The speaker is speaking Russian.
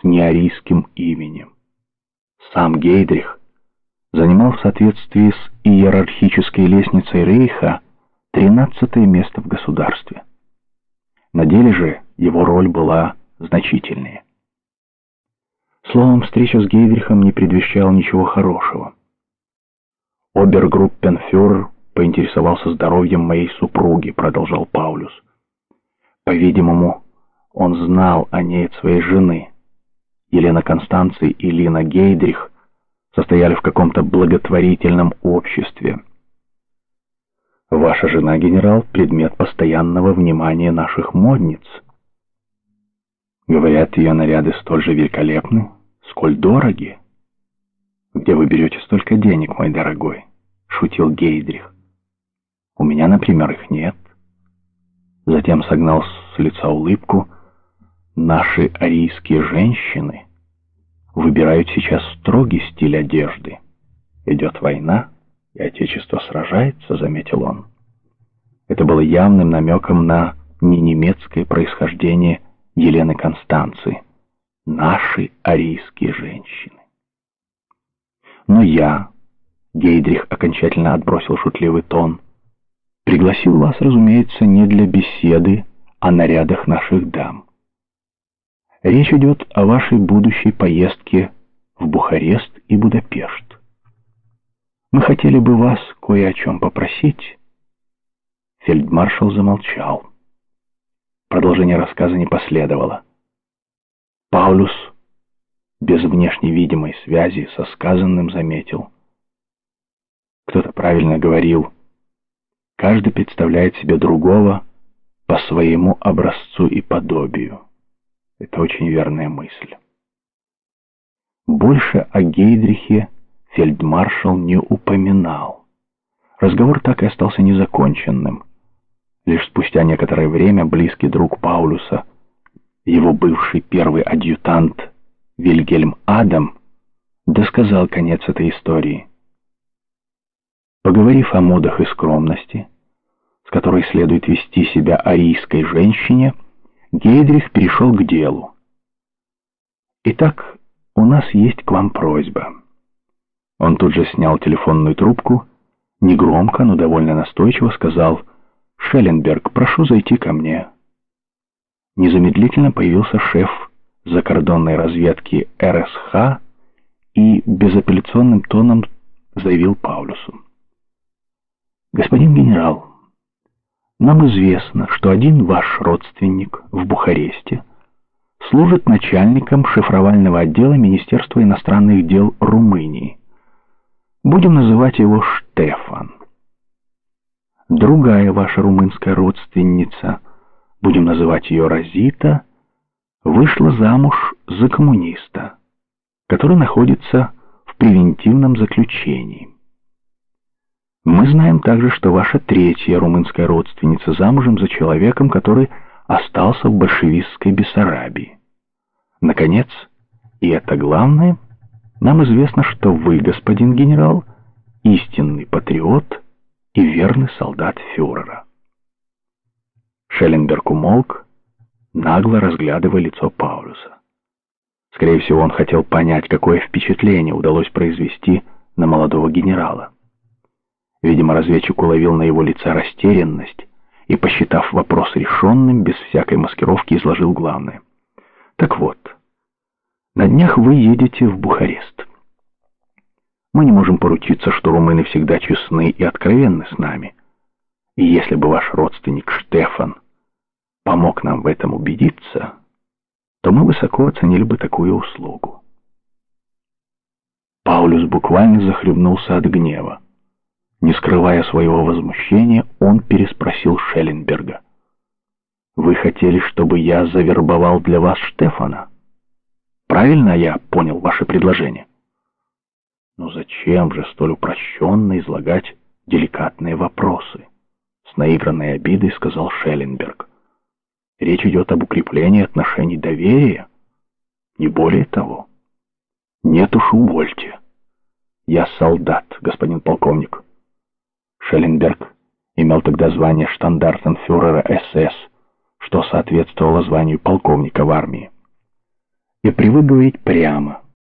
с неарийским именем. Сам Гейдрих занимал в соответствии с иерархической лестницей Рейха тринадцатое место в государстве. На деле же его роль была значительнее. Словом, встреча с Гейдрихом не предвещала ничего хорошего. Обергруппенфюрер поинтересовался здоровьем моей супруги, продолжал Паулюс. По-видимому, он знал о ней от своей жены. Елена Констанций и Лина Гейдрих состояли в каком-то благотворительном обществе. Ваша жена, генерал, предмет постоянного внимания наших модниц. Говорят, ее наряды столь же великолепны, сколь дороги. Где вы берете столько денег, мой дорогой? Шутил Гейдрих. У меня, например, их нет. Затем согнал с лица улыбку. Наши арийские женщины выбирают сейчас строгий стиль одежды. Идет война, и Отечество сражается, заметил он. Это было явным намеком на ненемецкое происхождение Елены Констанции. Наши арийские женщины. Но я, Гейдрих окончательно отбросил шутливый тон, пригласил вас, разумеется, не для беседы о нарядах наших дам. Речь идет о вашей будущей поездке в Бухарест и Будапешт. Мы хотели бы вас кое о чем попросить. Фельдмаршал замолчал. Продолжение рассказа не последовало. Паулюс без внешней видимой связи со сказанным заметил. Кто-то правильно говорил, каждый представляет себе другого по своему образцу и подобию. Это очень верная мысль. Больше о Гейдрихе фельдмаршал не упоминал. Разговор так и остался незаконченным. Лишь спустя некоторое время близкий друг Паулюса, его бывший первый адъютант Вильгельм Адам, досказал конец этой истории. Поговорив о модах и скромности, с которой следует вести себя арийской женщине, Гейдрих перешел к делу. «Итак, у нас есть к вам просьба». Он тут же снял телефонную трубку, негромко, но довольно настойчиво сказал «Шелленберг, прошу зайти ко мне». Незамедлительно появился шеф закордонной разведки РСХ и безапелляционным тоном заявил Паулюсу. «Господин генерал, нам известно, что один ваш родственник в Бухаресте служит начальником шифровального отдела Министерства иностранных дел Румынии. Будем называть его Штефан. Другая ваша румынская родственница, будем называть ее Розита, вышла замуж за коммуниста, который находится в превентивном заключении. Мы знаем также, что ваша третья румынская родственница замужем за человеком, который остался в большевистской Бессарабии. Наконец, и это главное, нам известно, что вы, господин генерал, истинный патриот и верный солдат фюрера. Шелленберг умолк, нагло разглядывая лицо Паулюса. Скорее всего, он хотел понять, какое впечатление удалось произвести на молодого генерала. Видимо, разведчик уловил на его лице растерянность и, посчитав вопрос решенным, без всякой маскировки изложил главное. «Так вот, на днях вы едете в Бухарест. Мы не можем поручиться, что румыны всегда честны и откровенны с нами. И если бы ваш родственник Штефан помог нам в этом убедиться, то мы высоко оценили бы такую услугу». Паулюс буквально захлебнулся от гнева. Не скрывая своего возмущения, он переспросил Шелленберга. «Вы хотели, чтобы я завербовал для вас Штефана? Правильно я понял ваше предложение?» «Ну зачем же столь упрощенно излагать деликатные вопросы?» С наигранной обидой сказал Шелленберг. «Речь идет об укреплении отношений доверия, не более того. Нет уж, увольте. Я солдат, господин полковник». Шелленберг имел тогда звание штандартенфюрера СС, что соответствовало званию полковника в армии. Я привык говорить прямо,